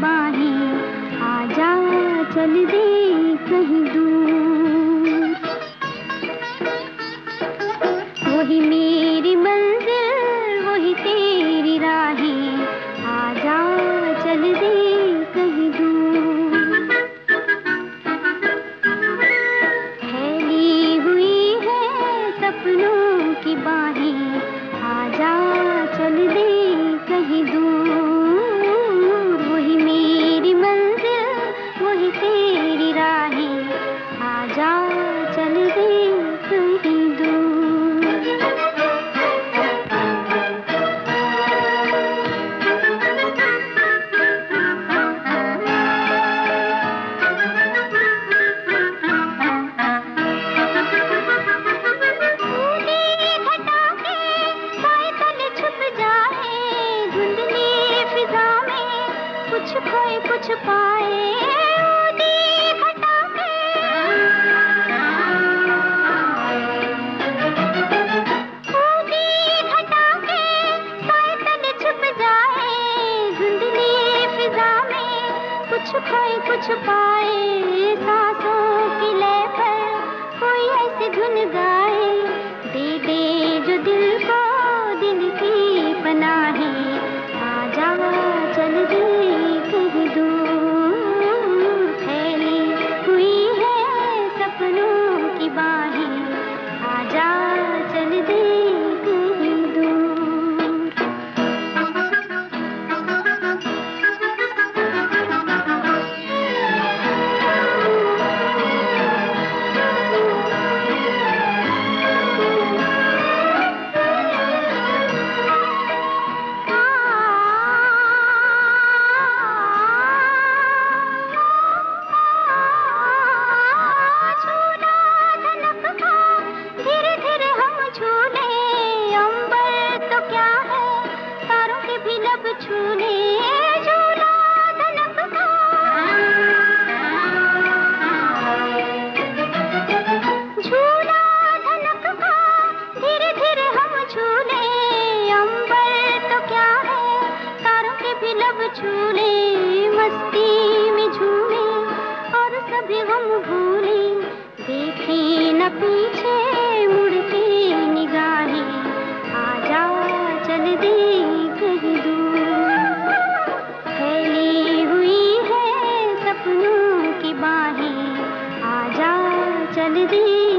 की आ जा चल दे कहीं दूर। कुछ पाए कुछ कुछ पाए, सांसों की ले पर कोई ऐसी धुन गाए दे दे जो दिल को down. छूले चल दे।